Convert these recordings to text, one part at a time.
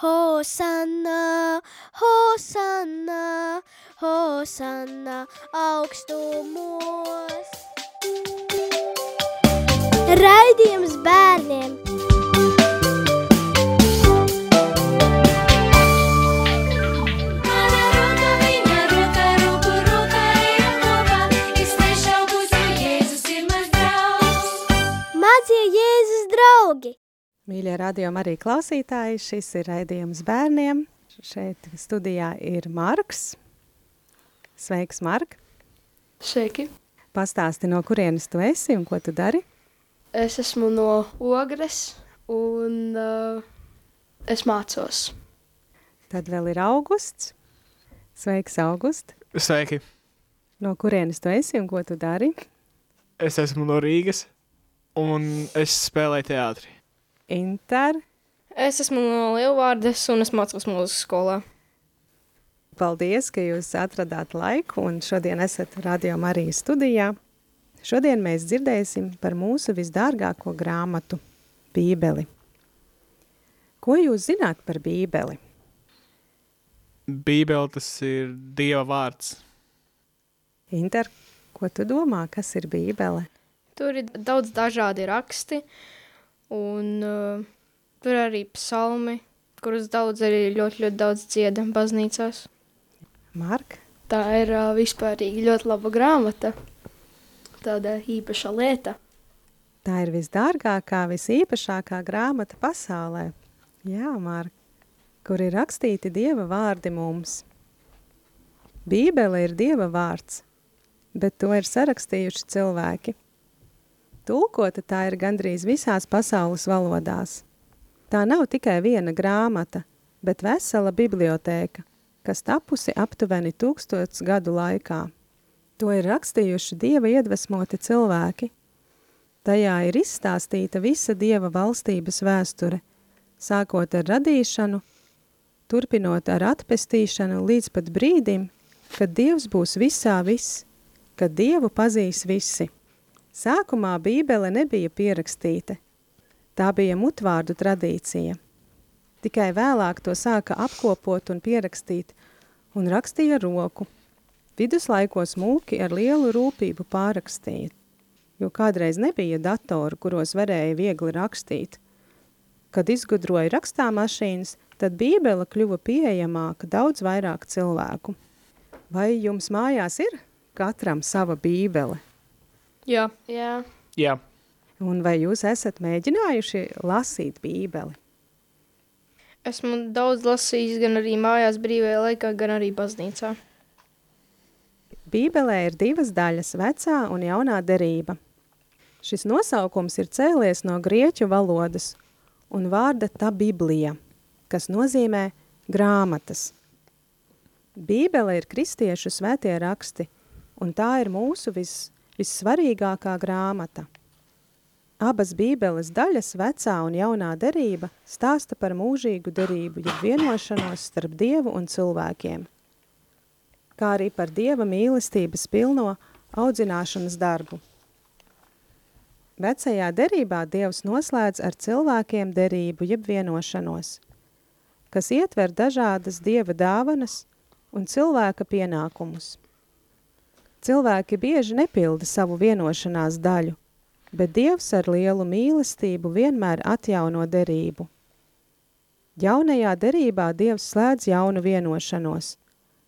Hosanna, Hosanna, Hosanna augstumos. Raidījums bērniem! Mīļie radījumi arī klausītāji, šis ir raidījums bērniem. Šeit studijā ir Marks. Sveiks, Mark! Sveiki! Pastāsti, no kurienes tu esi un ko tu dari? Es esmu no Ogres un uh, es mācos. Tad vēl ir augusts. Sveiks, August! Sveiki! No kurienes tu esi un ko tu dari? Es esmu no Rīgas, un es spēlēju teātri. Inter, Es esmu no Lielvārdes un es mācos mūzikas skolā. paldies, ka jūs atradāt laiku un šodien esat Radio Marijas studijā. Šodien mēs dzirdēsim par mūsu visdārgāko grāmatu – Bībeli. Ko jūs zināt par Bībeli? Bībele tas ir Dieva vārds. Inter, ko tu domā, kas ir Bībele? Tur ir daudz dažādi raksti, un uh, tur arī psalmi, kurus daudz arī ļoti, ļoti daudz dzieda baznīcās. Mark, Tā ir uh, vispārīgi ļoti laba grāmata. Tāda īpaša lieta. tā ir visdārgākā, visīpašākā grāmata pasaulē. Jā, Mark, kur ir rakstīti Dieva vārdi mums. Bībele ir Dieva vārds, bet to ir sarakstījuši cilvēki. Tulkota tā ir gandrīz visās pasaules valodās. Tā nav tikai viena grāmata, bet vesela bibliotēka, kas tapusi aptuveni tūkstots gadu laikā. To ir rakstījuši Dieva iedvesmoti cilvēki. Tajā ir izstāstīta visa Dieva valstības vēsture, sākot ar radīšanu, turpinot ar atpestīšanu līdz pat brīdim, kad Dievs būs visā viss, kad Dievu pazīs visi. Sākumā Bībele nebija pierakstīta. Tā bija mutvārdu tradīcija. Tikai vēlāk to sāka apkopot un pierakstīt un rakstīja roku. Viduslaikos mūki ar lielu rūpību pārakstīja, jo kādreiz nebija datoru, kuros varēja viegli rakstīt. Kad izgudroja rakstāmašīnas, tad Bībele kļuva pieejamāka daudz vairāk cilvēku. Vai jums mājās ir katram sava Bībele? Jā, Jā, Jā, Un vai jūs esat mēģinājuši lasīt Bībeli? esmu daudz lasījis gan arī mājās brīvajā laikā, gan arī baznīcā. Bībelē ir divas daļas – vecā un jaunā derība. Šis nosaukums ir cēlies no grieķu valodas un vārda tā Biblija, kas nozīmē grāmatas. Bībele ir kristiešu svētie raksti, un tā ir mūsu vis, vissvarīgākā grāmata. Abas bībeles daļas, vecā un jaunā derība, stāsta par mūžīgu derību, jeb vienošanos starp Dievu un cilvēkiem – kā arī par Dieva mīlestības pilno audzināšanas darbu. Vecajā derībā Dievs noslēdz ar cilvēkiem derību jeb vienošanos, kas ietver dažādas Dieva dāvanas un cilvēka pienākumus. Cilvēki bieži nepilda savu vienošanās daļu, bet Dievs ar lielu mīlestību vienmēr atjauno derību. Jaunajā derībā Dievs slēdz jaunu vienošanos –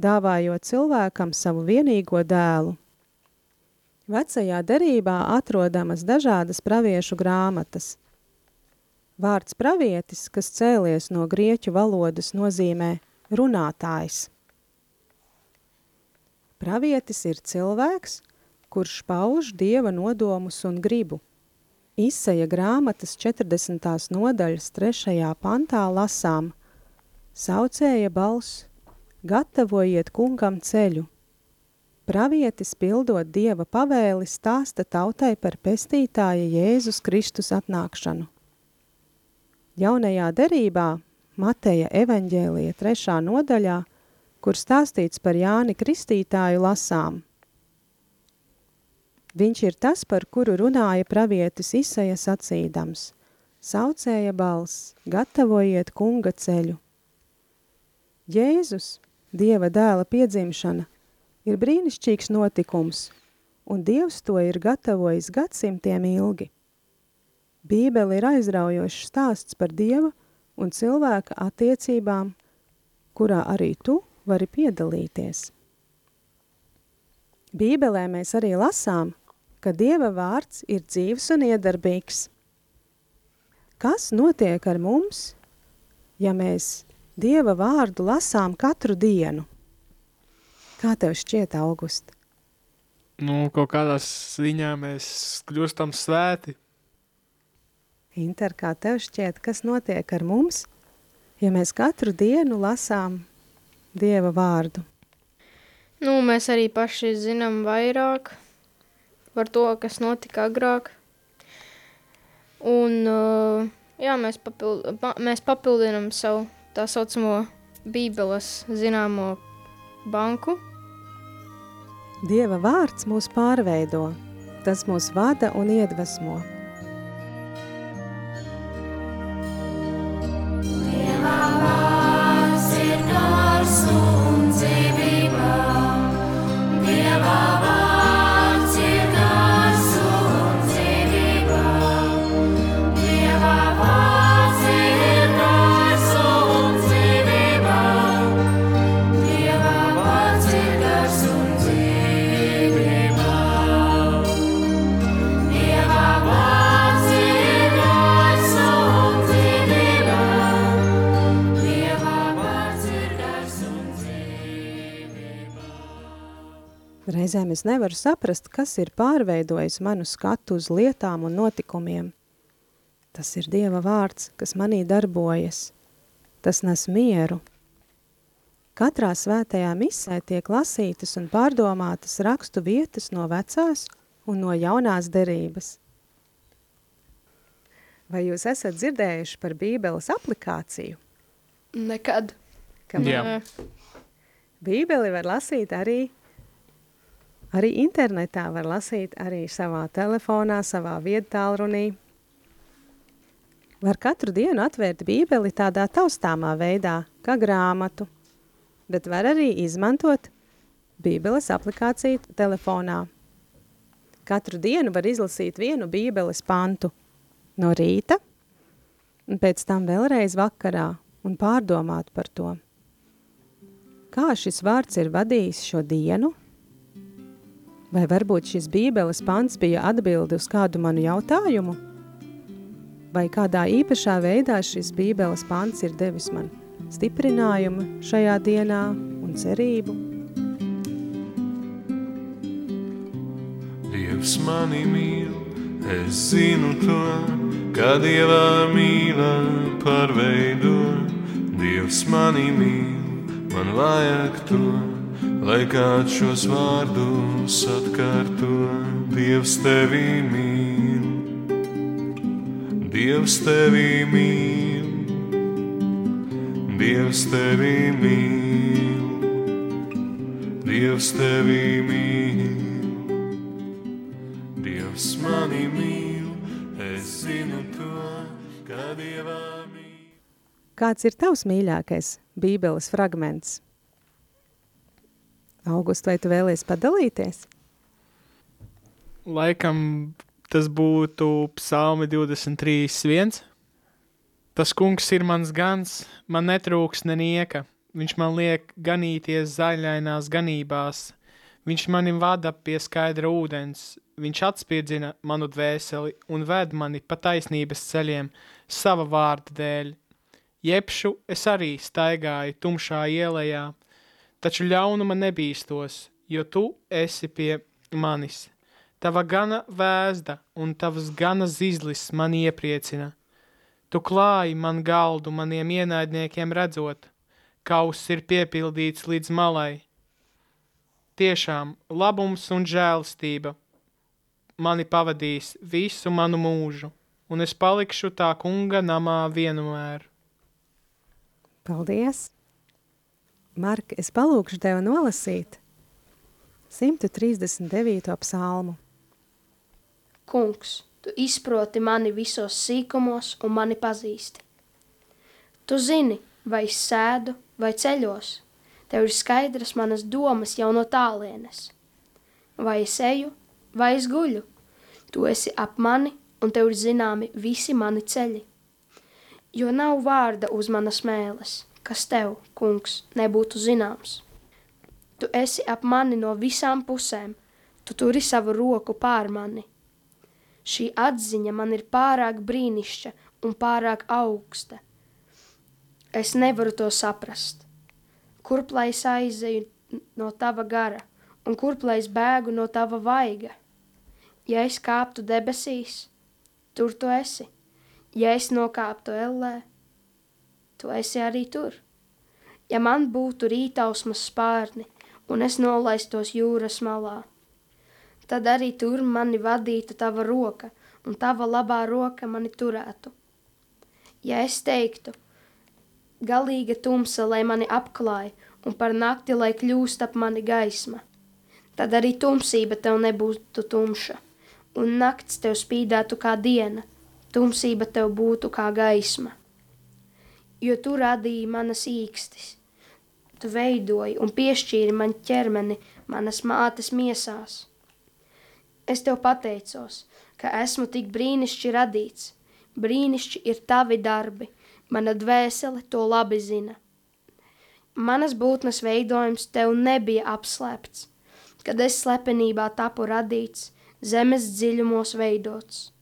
dāvājot cilvēkam savu vienīgo dēlu. Vecajā derībā atrodamas dažādas praviešu grāmatas. Vārds pravietis, kas cēlies no grieķu valodas, nozīmē runātājs. Pravietis ir cilvēks, kurš pauž dieva nodomus un gribu. Izseja grāmatas 40. nodaļas 3. pantā lasām Saucēja balss gatavojiet kungam ceļu. Pravietis pildot Dieva pavēli stāsta tautai par pestītāja Jēzus Kristus atnākšanu. Jaunajā derībā, Mateja evaņģēlija trešā nodaļā, kur stāstīts par Jāni Kristītāju lasām. Viņš ir tas, par kuru runāja pravietis Isaja sacīdams. Saucēja balss, gatavojiet kunga ceļu, Jēzus, Dieva dēla piedzimšana, ir brīnišķīgs notikums, un Dievs to ir gatavojis gadsimtiem ilgi. Bībele ir aizraujošs stāsts par Dieva un cilvēka attiecībām, kurā arī tu vari piedalīties. Bībelē mēs arī lasām, ka Dieva vārds ir dzīves un iedarbīgs. Kas notiek ar mums, ja mēs Dieva vārdu lasām katru dienu? Kā tev šķiet, August? Nu, kaut kādā ziņā mēs kļūstam svēti. Inter, kā tev šķiet, kas notiek ar mums, ja mēs katru dienu lasām Dieva vārdu? Nu, mēs arī paši zinām vairāk par to, kas notika agrāk. Un, uh, jā, mēs, papild, pa, mēs papildinām savu tā saucamo bībeles zināmo banku. Dieva vārds mūs pārveido, tas mūs vada un iedvesmo. Reizēm es nevaru saprast, kas ir pārveidojis manu skatu uz lietām un notikumiem. Tas ir Dieva vārds, kas manī darbojas. Tas nes mieru. Katrā svētajā misē tiek lasītas un pārdomātas rakstu vietas no vecās un no jaunās derības. Vai jūs esat dzirdējuši par Bībeles aplikāciju? Nekad. Kam Jā. Bībeli var lasīt arī, arī internetā, var lasīt arī savā telefonā, savā viedtālrunī. Var katru dienu atvērt bībeli tādā taustāmā veidā, kā grāmatu, bet var arī izmantot bībeles aplikāciju telefonā. Katru dienu var izlasīt vienu bībeles pantu no rīta, un pēc tam vēlreiz vakarā un pārdomāt par to. Kā šis vārds ir vadījis šo dienu? Vai varbūt šis bībeles pants bija atbildi uz kādu manu jautājumu? Vai kādā īpašā veidā šis bībeles pants ir devis man stiprinājumu šajā dienā un cerību? Dievs mani mīl, es zinu to, ka Dieva mīla pārveido. Dievs mani mīl, man vajag to, lai kāds šos vārdus atkārto. Dievs tevi mīl, Dievs tevi mīl, Dievs tevi mīl, Dievs tevi mīl. Dievs mani mīl, es zinu to, ka Dievā mīl. Kāds ir tavs mīļākais bībeles fragments? August, vai tu vēlies padalīties? Laikam tas būtu psalmi 23.1. Tas kungs ir mans gans, man netrūks nenieka. Viņš man liek ganīties zaļainās ganībās. Viņš mani vada pie skaidra ūdens. Viņš atspirdzina manu dvēseli un ved mani pa taisnības ceļiem sava vārda dēļ. Jebšu es arī staigāju tumšā ielējā, taču ļaunuma nebīstos, jo tu esi pie manis. Tava gana vēzda un tavas gana zizlis mani iepriecina. Tu klāji man galdu maniem ienaidniekiem redzot, kauss ir piepildīts līdz malai. Tiešām labums un žēlistība mani pavadīs visu manu mūžu, un es palikšu tā kunga namā vienmēr. Paldies! Mark, es palūkšu tev nolasīt 139. psalmu. Kungs, tu izproti mani visos sīkumos un mani pazīsti. Tu zini, vai es sēdu vai ceļos. Tev ir skaidras manas domas jau no tālienes. Vai es eju, vai es guļu. Tu esi ap mani, un tev ir zināmi visi mani ceļi. Jo nav vārda uz manas mēles, kas tev, kungs, nebūtu zināms. Tu esi ap mani no visām pusēm, tu turi savu roku pār mani. Šī atziņa man ir pārāk brīnišķa un pārāk augsta. Es nevaru to saprast. Kurp lai es aizeju no tava gara, un kurp lai es bēgu no tava vaiga? Ja es kāptu debesīs, tur tu esi. Ja es nokāptu ellē, tu esi arī tur. Ja man būtu rītausmas spārni, un es nolaistos jūras malā, tad arī tur mani vadītu tava roka, un tava labā roka mani turētu. Ja es teiktu, galīga tumsa, lai mani apklāj, un par nakti, lai kļūst ap mani gaisma, tad arī tumsība tev nebūtu tumša, un nakts tev spīdētu kā diena, tumsība tev būtu kā gaisma. Jo tu radīji manas īkstis, tu veidoji un piešķīri man ķermeni manas mātes miesās. Es tev pateicos, ka esmu tik brīnišķi radīts. Brīnišķi ir tavi darbi, mana dvēsele to labi zina. Manas būtnes veidojums tev nebija apslēpts, kad es slepenībā tapu radīts, zemes dziļumos veidots.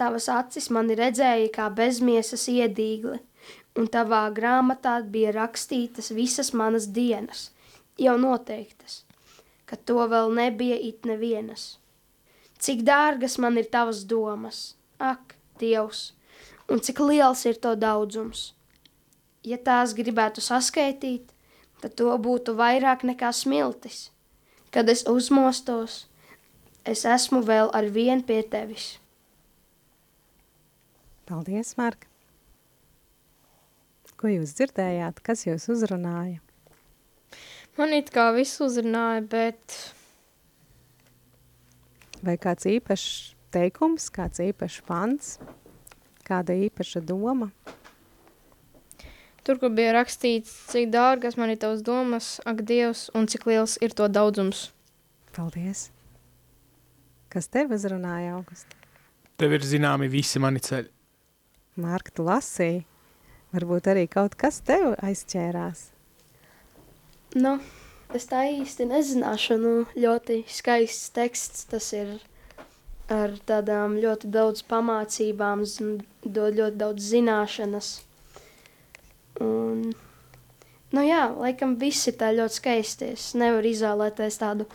Tavas acis mani redzēja kā bezmiesas iedīgli, un tavā grāmatā bija rakstītas visas manas dienas, jau noteiktas, ka to vēl nebija it nevienas. Cik dārgas man ir tavas domas, ak, Dievs, un cik liels ir to daudzums. Ja tās gribētu saskaitīt, tad to būtu vairāk nekā smiltis. Kad es uzmostos, es esmu vēl ar vien pie tevis. Paldies, Marka! Ko jūs dzirdējāt? Kas jūs uzrunāja? Man it kā viss uzrunāja, bet Vai kāds īpašs teikums, kāds īpašs pants, kāda īpaša doma? tur, kur bija rakstīts, cik dārgas man ir tavas domas, ak, Dievs, un cik liels ir to daudzums. Paldies! Kas tev uzrunāja, August? Tev ir zināmi visi mani ceļi. Mārka, tu lasīji. Varbūt arī kaut kas tev aizķērās. Nu, es tā īsti nezināšu, nu, ļoti skaists teksts tas ir ar tādām ļoti daudz pamācībām, dod ļoti daudz zināšanas. Un, nu jā, laikam viss ir tā ļoti skaisti. Es nevaru izvēlēties tādu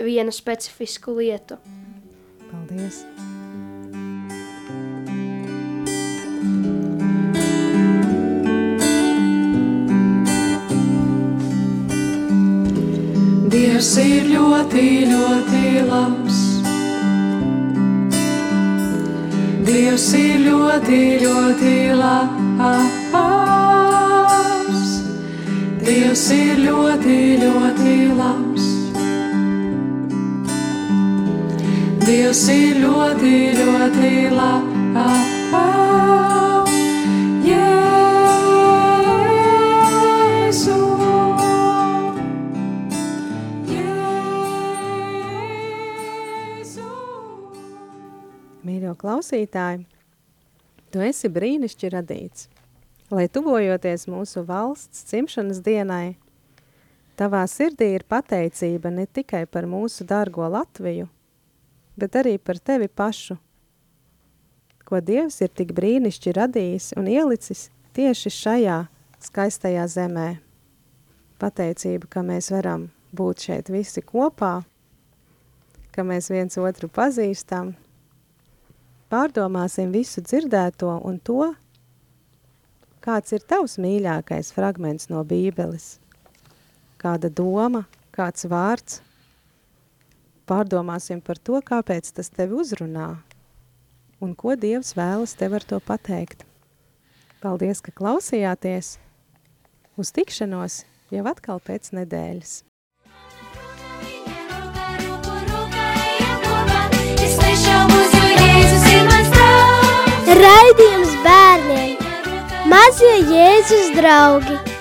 vienu specifisku lietu. Paldies! Dievs ir ļoti, ļoti labs. Dievs ir ļoti, ļoti labs. Dievs ir ļoti, ļoti labs. Dievs ir ļoti, ļoti labs. Klausītāji, tu esi brīnišķi radīts. Lai tuvojoties mūsu valsts cimšanas dienai, tavā sirdī ir pateicība ne tikai par mūsu dārgo Latviju, bet arī par tevi pašu, ko Dievs ir tik brīnišķi radījis un ielicis tieši šajā skaistajā zemē. Pateicība, ka mēs varam būt šeit visi kopā, ka mēs viens otru pazīstam, pārdomāsim visu dzirdēto un to, kāds ir tavs mīļākais fragments no Bībeles, kāda doma, kāds vārds. Pārdomāsim par to, kāpēc tas tevi uzrunā un ko Dievs vēlas tev ar to pateikt. Paldies, ka klausījāties! Uz tikšanos jau atkal pēc nedēļas! Jēzus draugi!